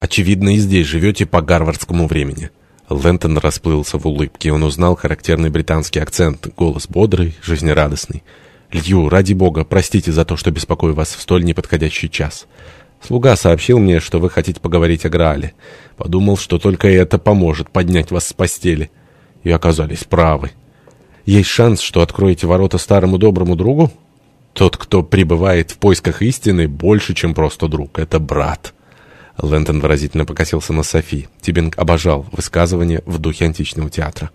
Очевидно, и здесь живете по гарвардскому времени». Лэнтон расплылся в улыбке. Он узнал характерный британский акцент, голос бодрый, жизнерадостный. «Лью, ради бога, простите за то, что беспокою вас в столь неподходящий час. Слуга сообщил мне, что вы хотите поговорить о Граале. Подумал, что только это поможет поднять вас с постели. И оказались правы. Есть шанс, что откроете ворота старому доброму другу? Тот, кто пребывает в поисках истины, больше, чем просто друг. Это брат». Лэнтон выразительно покосился на Софи. Тибинг обожал высказывания в духе античного театра.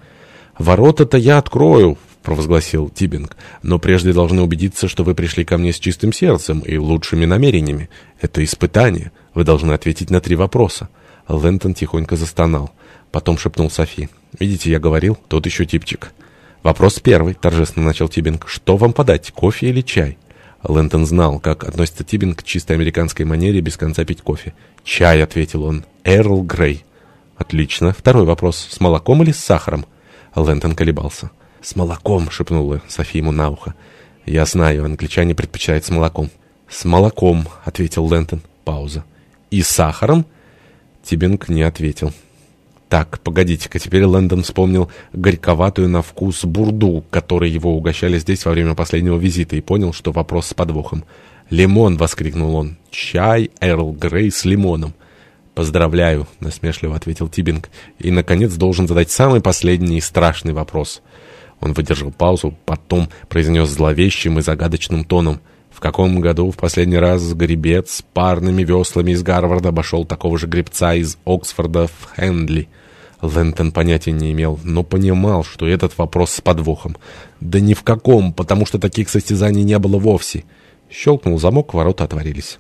«Ворота-то я открою», — провозгласил Тибинг. «Но прежде должны убедиться, что вы пришли ко мне с чистым сердцем и лучшими намерениями. Это испытание. Вы должны ответить на три вопроса». Лэнтон тихонько застонал. Потом шепнул Софи. «Видите, я говорил, тот еще типчик». «Вопрос первый», — торжественно начал Тибинг. «Что вам подать, кофе или чай?» Лэнтон знал, как относится Тибинг к чистой американской манере без конца пить кофе. «Чай», — ответил он. «Эрл Грей». «Отлично. Второй вопрос. С молоком или с сахаром?» Лэнтон колебался. «С молоком», — шепнула София ему на ухо. «Я знаю, англичане предпочитают с молоком». «С молоком», — ответил Лэнтон. Пауза. «И сахаром?» Тибинг не ответил. Так, погодите-ка, теперь Лэндон вспомнил горьковатую на вкус бурду, которой его угощали здесь во время последнего визита, и понял, что вопрос с подвохом. «Лимон!» — воскликнул он. «Чай Эрл Грей с лимоном!» «Поздравляю!» — насмешливо ответил Тибинг. И, наконец, должен задать самый последний и страшный вопрос. Он выдержал паузу, потом произнес зловещим и загадочным тоном. «В каком году в последний раз гребец с парными веслами из Гарварда обошел такого же гребца из Оксфорда в Хендли?» Лэнтон понятия не имел, но понимал, что этот вопрос с подвохом. Да ни в каком, потому что таких состязаний не было вовсе. Щелкнул замок, ворота отворились.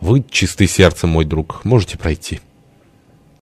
«Вы чистый сердцем, мой друг, можете пройти».